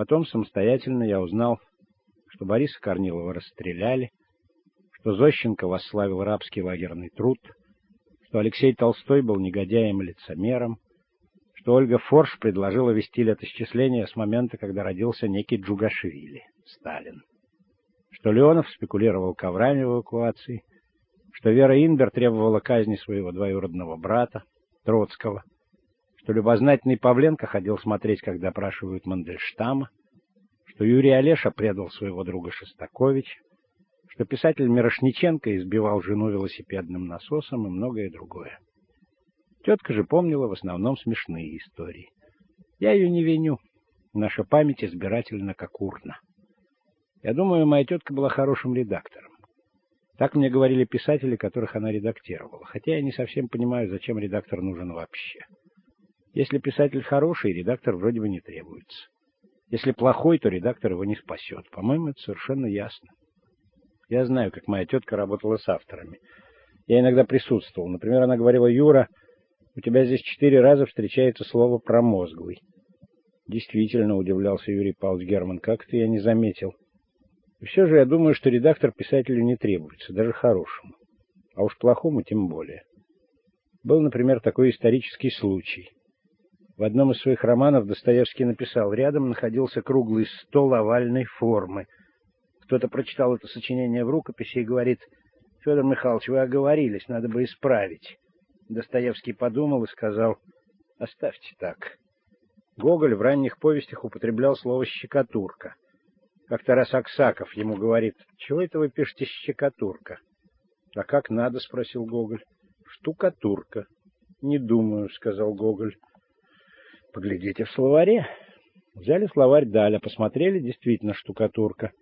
Потом самостоятельно я узнал, что Бориса Корнилова расстреляли, что Зощенко восславил рабский лагерный труд, что Алексей Толстой был негодяем и лицемером, что Ольга Форш предложила вести летосчисление с момента, когда родился некий Джугашвили, Сталин, что Леонов спекулировал коврами в эвакуации, что Вера Инбер требовала казни своего двоюродного брата, Троцкого, что любознательный Павленко ходил смотреть, как допрашивают Мандельштама, что Юрий Олеша предал своего друга Шостаковича, что писатель Мирошниченко избивал жену велосипедным насосом и многое другое. Тетка же помнила в основном смешные истории. Я ее не виню. Наша память избирательна как урна. Я думаю, моя тетка была хорошим редактором. Так мне говорили писатели, которых она редактировала, хотя я не совсем понимаю, зачем редактор нужен вообще. Если писатель хороший, редактор вроде бы не требуется. Если плохой, то редактор его не спасет. По-моему, это совершенно ясно. Я знаю, как моя тетка работала с авторами. Я иногда присутствовал. Например, она говорила, «Юра, у тебя здесь четыре раза встречается слово «промозглый». Действительно, удивлялся Юрий Павлович Герман, как это я не заметил. И все же я думаю, что редактор писателю не требуется, даже хорошему. А уж плохому тем более. Был, например, такой исторический случай. В одном из своих романов Достоевский написал, рядом находился круглый стол овальной формы. Кто-то прочитал это сочинение в рукописи и говорит, «Федор Михайлович, вы оговорились, надо бы исправить». Достоевский подумал и сказал, «Оставьте так». Гоголь в ранних повестях употреблял слово «щекотурка». Как-то раз Аксаков ему говорит, «Чего это вы пишете «щекотурка»?» «А как надо?» — спросил Гоголь. «Штукатурка». «Не думаю», — сказал Гоголь. «Поглядите в словаре». Взяли словарь Даля, посмотрели, действительно штукатурка.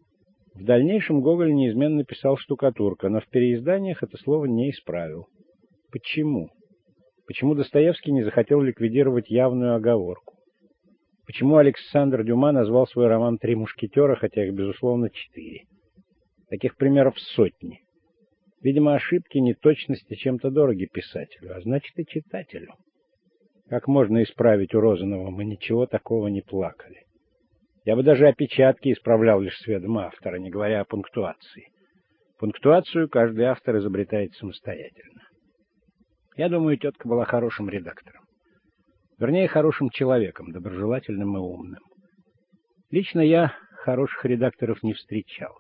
В дальнейшем Гоголь неизменно писал штукатурка, но в переизданиях это слово не исправил. Почему? Почему Достоевский не захотел ликвидировать явную оговорку? Почему Александр Дюма назвал свой роман «Три мушкетера», хотя их, безусловно, четыре? Таких примеров сотни. Видимо, ошибки, неточности чем-то дороги писателю, а значит и читателю. Как можно исправить у Розанова? Мы ничего такого не плакали. Я бы даже опечатки исправлял лишь с ведома автора, не говоря о пунктуации. Пунктуацию каждый автор изобретает самостоятельно. Я думаю, тетка была хорошим редактором. Вернее, хорошим человеком, доброжелательным и умным. Лично я хороших редакторов не встречал,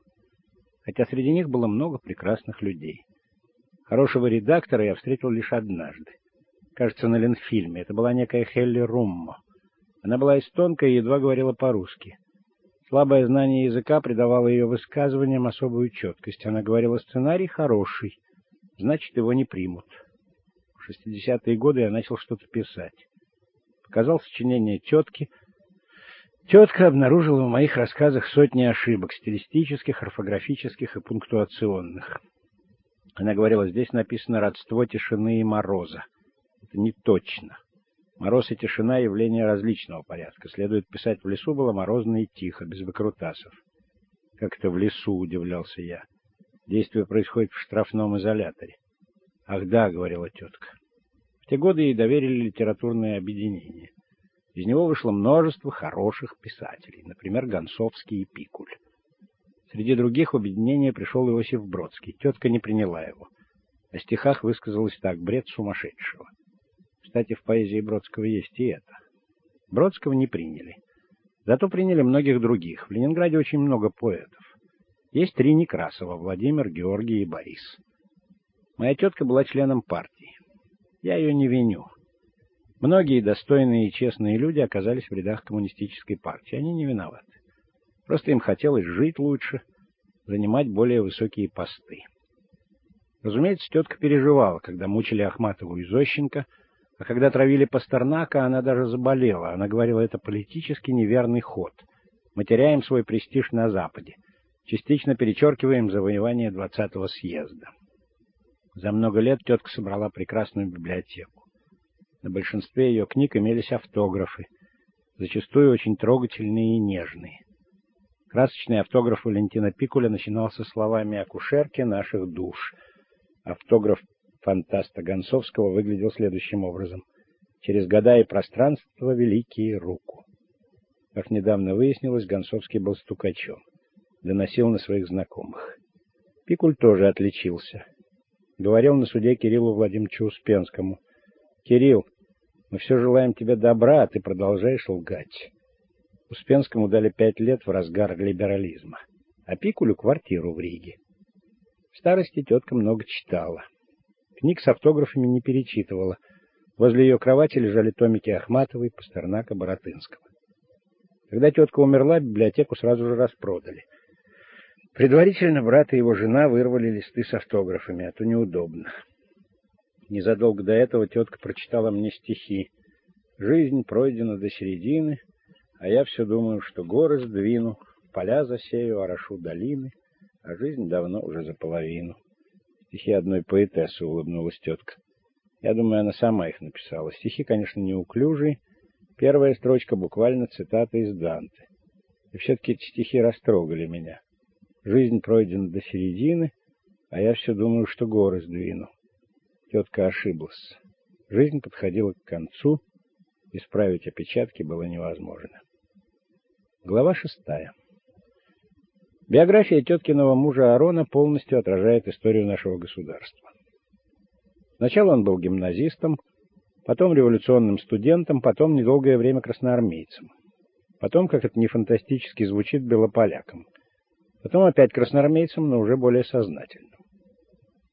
хотя среди них было много прекрасных людей. Хорошего редактора я встретил лишь однажды. Кажется, на Ленфильме. Это была некая Хелли Руммо. Она была эстонка и едва говорила по-русски. Слабое знание языка придавало ее высказываниям особую четкость. Она говорила, сценарий хороший, значит, его не примут. 60-е годы я начал что-то писать. Показал сочинение тетки. Тетка обнаружила в моих рассказах сотни ошибок, стилистических, орфографических и пунктуационных. Она говорила, здесь написано «родство тишины и мороза». Это не точно. Мороз и тишина — явления различного порядка. Следует писать, в лесу было морозно и тихо, без выкрутасов. Как это в лесу, удивлялся я. Действие происходит в штрафном изоляторе. Ах да, говорила тетка. В те годы ей доверили литературное объединение. Из него вышло множество хороших писателей, например, Гонцовский и Пикуль. Среди других в объединение пришел Иосиф Бродский. Тетка не приняла его. О стихах высказалась так: бред сумасшедшего. Кстати, в поэзии Бродского есть и это. Бродского не приняли. Зато приняли многих других. В Ленинграде очень много поэтов. Есть три Некрасова: Владимир, Георгий и Борис. Моя тетка была членом партии. Я ее не виню. Многие достойные и честные люди оказались в рядах коммунистической партии. Они не виноваты. Просто им хотелось жить лучше, занимать более высокие посты. Разумеется, тетка переживала, когда мучили Ахматову и Зощенко, а когда травили Пастернака, она даже заболела. Она говорила, это политически неверный ход. Мы теряем свой престиж на Западе. Частично перечеркиваем завоевание 20-го съезда. За много лет тетка собрала прекрасную библиотеку. На большинстве ее книг имелись автографы, зачастую очень трогательные и нежные. Красочный автограф Валентина Пикуля начинался словами «Акушерки наших душ». Автограф фантаста Гонцовского выглядел следующим образом. «Через года и пространство великие руку». Как недавно выяснилось, Гонцовский был стукачом. Доносил на своих знакомых. Пикуль тоже отличился. Говорил на суде Кириллу Владимировичу Успенскому. «Кирилл, мы все желаем тебе добра, а ты продолжаешь лгать». Успенскому дали пять лет в разгар либерализма, а Пикулю квартиру в Риге. В старости тетка много читала. Книг с автографами не перечитывала. Возле ее кровати лежали томики Ахматовой, Пастернака, Боротынского. Когда тетка умерла, библиотеку сразу же распродали. Предварительно брат и его жена вырвали листы с автографами, а то неудобно. Незадолго до этого тетка прочитала мне стихи. «Жизнь пройдена до середины, а я все думаю, что горы сдвину, поля засею, орошу долины, а жизнь давно уже за половину». Стихи одной поэтессы, улыбнулась тетка. Я думаю, она сама их написала. Стихи, конечно, неуклюжие. Первая строчка буквально цитата из Данте. И все-таки эти стихи растрогали меня. Жизнь пройдена до середины, а я все думаю, что горы сдвину. Тетка ошиблась. Жизнь подходила к концу, исправить опечатки было невозможно. Глава шестая. Биография теткиного мужа Арона полностью отражает историю нашего государства. Сначала он был гимназистом, потом революционным студентом, потом недолгое время красноармейцем. Потом, как это не фантастически звучит, белополяком. Потом опять красноармейцем, но уже более сознательным.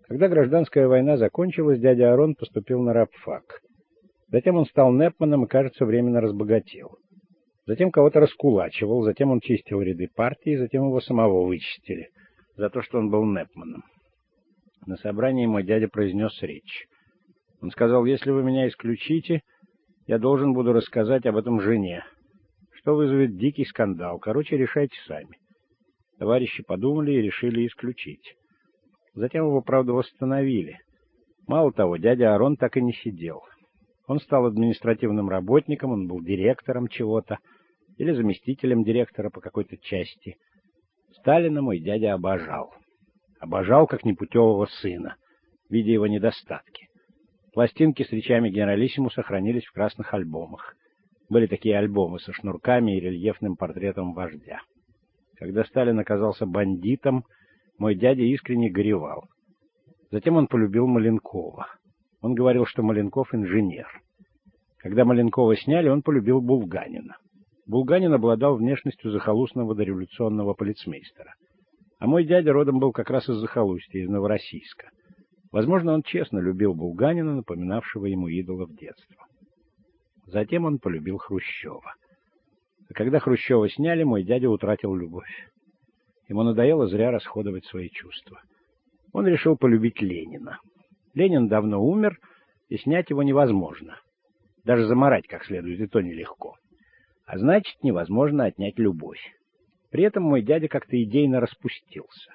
Когда гражданская война закончилась, дядя Арон поступил на рабфак. Затем он стал непманом и, кажется, временно разбогател. Затем кого-то раскулачивал, затем он чистил ряды партии, затем его самого вычистили за то, что он был Непманом. На собрании мой дядя произнес речь. Он сказал, если вы меня исключите, я должен буду рассказать об этом жене, что вызовет дикий скандал. Короче, решайте сами. Товарищи подумали и решили исключить. Затем его, правда, восстановили. Мало того, дядя Арон так и не сидел. Он стал административным работником, он был директором чего-то или заместителем директора по какой-то части. Сталина мой дядя обожал. Обожал как непутевого сына, видя его недостатки. Пластинки с речами генералиссиму сохранились в красных альбомах. Были такие альбомы со шнурками и рельефным портретом вождя. Когда Сталин оказался бандитом, мой дядя искренне горевал. Затем он полюбил Маленкова. Он говорил, что Маленков инженер. Когда Маленкова сняли, он полюбил Булганина. Булганин обладал внешностью захолустного дореволюционного полицмейстера. А мой дядя родом был как раз из захолустья, из Новороссийска. Возможно, он честно любил Булганина, напоминавшего ему идола в детстве. Затем он полюбил Хрущева. А когда Хрущева сняли, мой дядя утратил любовь. Ему надоело зря расходовать свои чувства. Он решил полюбить Ленина. Ленин давно умер, и снять его невозможно. Даже заморать как следует, и то нелегко. А значит, невозможно отнять любовь. При этом мой дядя как-то идейно распустился.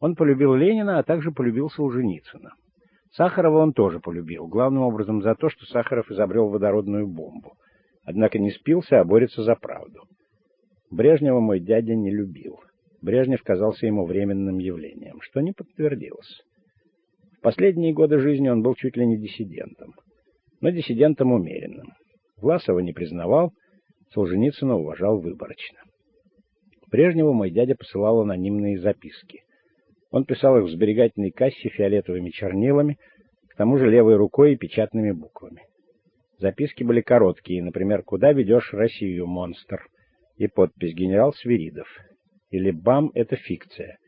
Он полюбил Ленина, а также полюбил Солженицына. Сахарова он тоже полюбил, главным образом за то, что Сахаров изобрел водородную бомбу. Однако не спился, а борется за правду. Брежнева мой дядя не любил. Брежнев казался ему временным явлением, что не подтвердилось последние годы жизни он был чуть ли не диссидентом, но диссидентом умеренным. Власова не признавал, Солженицына уважал выборочно. Прежнего мой дядя посылал анонимные записки. Он писал их в сберегательной кассе фиолетовыми чернилами, к тому же левой рукой и печатными буквами. Записки были короткие, например, «Куда ведешь Россию, монстр?» и подпись «Генерал Свиридов» или «БАМ — это фикция»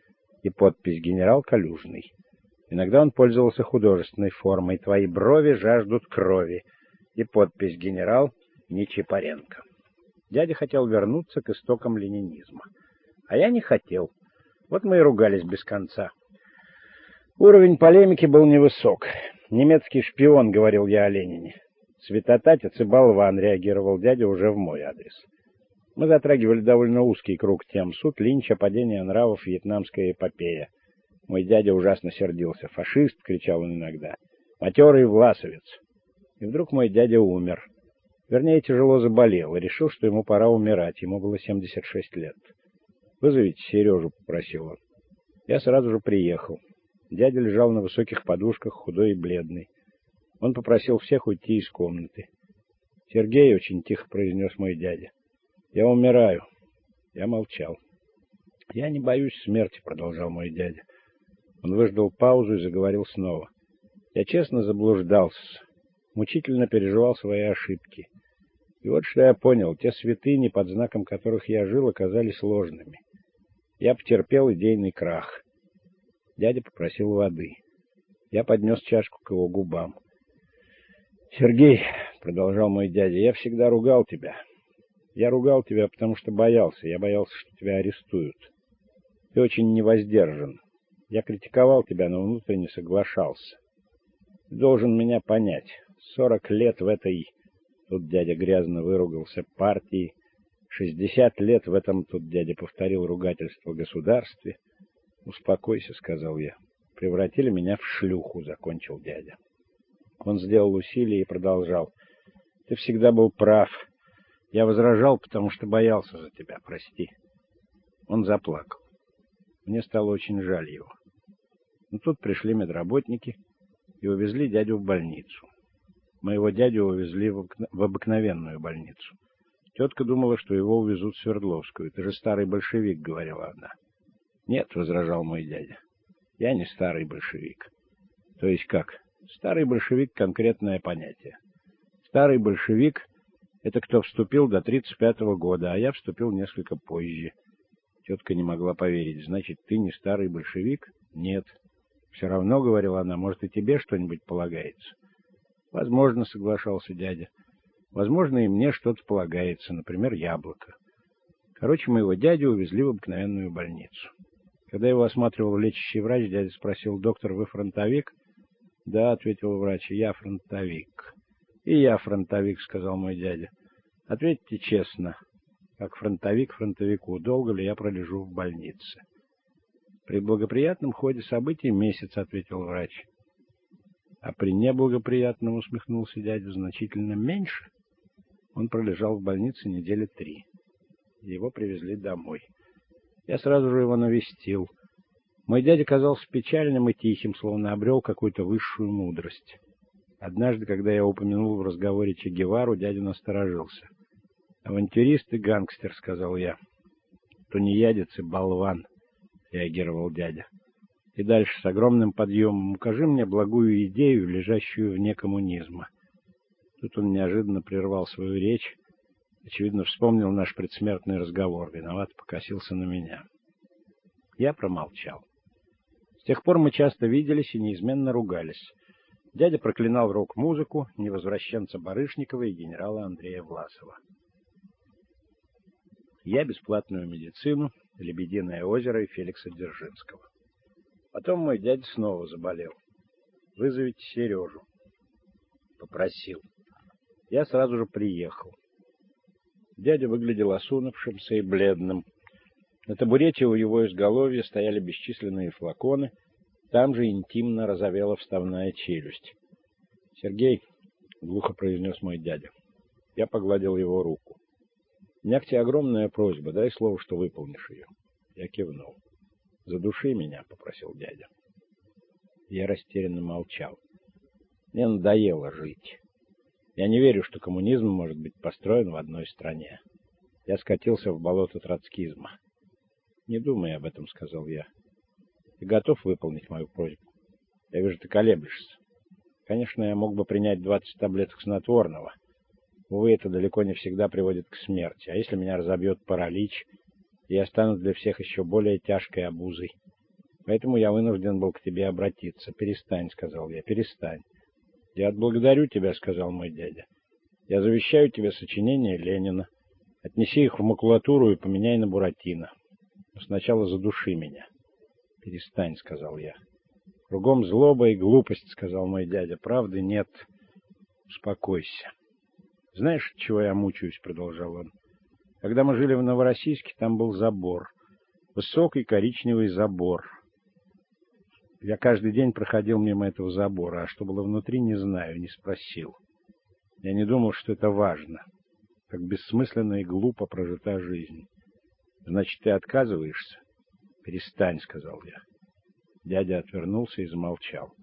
и подпись «Генерал Калюжный». Иногда он пользовался художественной формой «Твои брови жаждут крови» и подпись «Генерал Нечипаренко». Дядя хотел вернуться к истокам ленинизма. А я не хотел. Вот мы и ругались без конца. Уровень полемики был невысок. «Немецкий шпион», — говорил я о Ленине. «Святотатец и болван», — реагировал дядя уже в мой адрес. Мы затрагивали довольно узкий круг тем. Суд Линча, падение нравов, вьетнамская эпопея. Мой дядя ужасно сердился. «Фашист!» — кричал он иногда. «Матерый власовец!» И вдруг мой дядя умер. Вернее, тяжело заболел и решил, что ему пора умирать. Ему было 76 лет. «Вызовите Сережу», — попросил он. Я сразу же приехал. Дядя лежал на высоких подушках, худой и бледный. Он попросил всех уйти из комнаты. «Сергей», — очень тихо произнес мой дядя, — Я умираю. Я молчал. Я не боюсь смерти, продолжал мой дядя. Он выждал паузу и заговорил снова. Я честно заблуждался, мучительно переживал свои ошибки. И вот что я понял, те святыни, под знаком которых я жил, оказались ложными. Я потерпел идейный крах. Дядя попросил воды. Я поднес чашку к его губам. «Сергей», — продолжал мой дядя, — «я всегда ругал тебя. Я ругал тебя, потому что боялся. Я боялся, что тебя арестуют. Ты очень невоздержан. Я критиковал тебя, но внутренне соглашался. Ты должен меня понять. Сорок лет в этой... Тут дядя грязно выругался партии. Шестьдесят лет в этом тут дядя повторил ругательство государстве. «Успокойся», — сказал я. «Превратили меня в шлюху», — закончил дядя. Он сделал усилие и продолжал. «Ты всегда был прав. Я возражал, потому что боялся за тебя, прости». Он заплакал. Мне стало очень жаль его. Но тут пришли медработники и увезли дядю в больницу. Моего дядю увезли в, обыкновенную больницу. Тетка думала, что его увезут в Свердловскую. «Ты же старый большевик», — говорила она. «Нет», — возражал мой дядя, — «я не старый большевик». «То есть как?» «Старый большевик — конкретное понятие. Старый большевик — это кто вступил до 35-го года, а я вступил несколько позже». Тетка не могла поверить. «Значит, ты не старый большевик?» «Нет». «Все равно, — говорила она, — может, и тебе что-нибудь полагается?» «Возможно, — соглашался дядя. Возможно, и мне что-то полагается, например, яблоко». Короче, моего дядю увезли в обыкновенную больницу. Когда его осматривал лечащий врач, дядя спросил, доктор, вы фронтовик? Да, ответил врач, я фронтовик. И я фронтовик, сказал мой дядя. Ответьте честно, как фронтовик фронтовику, долго ли я пролежу в больнице? При благоприятном ходе событий месяц, ответил врач. А при неблагоприятном, усмехнулся дядя, значительно меньше. Он пролежал в больнице недели три. Его привезли домой. Я сразу же его навестил. Мой дядя казался печальным и тихим, словно обрел какую-то высшую мудрость. Однажды, когда я упомянул в разговоре Че Гевару, дядя насторожился. «Авантюрист и гангстер», — сказал я. «Тунеядец и болван», — реагировал дядя. И дальше с огромным подъемом «Укажи мне благую идею, лежащую вне коммунизма». Тут он неожиданно прервал свою речь Очевидно, вспомнил наш предсмертный разговор, виноват покосился на меня. Я промолчал. С тех пор мы часто виделись и неизменно ругались. Дядя проклинал рок-музыку, невозвращенца Барышникова и генерала Андрея Власова. Я бесплатную медицину, Лебединое озеро и Феликса Дзержинского. Потом мой дядя снова заболел. Вызовите Сережу. Попросил. Я сразу же приехал. Дядя выглядел осунувшимся и бледным. На табурете у его изголовья стояли бесчисленные флаконы, там же интимно разовела вставная челюсть. «Сергей», — глухо произнес мой дядя, — я погладил его руку. «У меня к тебе огромная просьба, дай слово, что выполнишь ее». Я кивнул. «Задуши меня», — попросил дядя. Я растерянно молчал. Мне надоело жить. Я не верю, что коммунизм может быть построен в одной стране. Я скатился в болото троцкизма. Не думай об этом, сказал я. Ты готов выполнить мою просьбу? Я вижу, ты колеблешься. Конечно, я мог бы принять 20 таблеток снотворного. Увы, это далеко не всегда приводит к смерти. А если меня разобьет паралич, я стану для всех еще более тяжкой обузой. Поэтому я вынужден был к тебе обратиться. Перестань, сказал я, перестань. «Я отблагодарю тебя», — сказал мой дядя. «Я завещаю тебе сочинения Ленина. Отнеси их в макулатуру и поменяй на Буратино. Но сначала задуши меня». «Перестань», — сказал я. «Кругом злоба и глупость», — сказал мой дядя. «Правды нет. Успокойся». «Знаешь, чего я мучаюсь?» — продолжал он. «Когда мы жили в Новороссийске, там был забор. Высокий коричневый забор. Я каждый день проходил мимо этого забора, а что было внутри, не знаю, не спросил. Я не думал, что это важно. Как бессмысленно и глупо прожита жизнь. Значит, ты отказываешься? Перестань, сказал я. Дядя отвернулся и замолчал.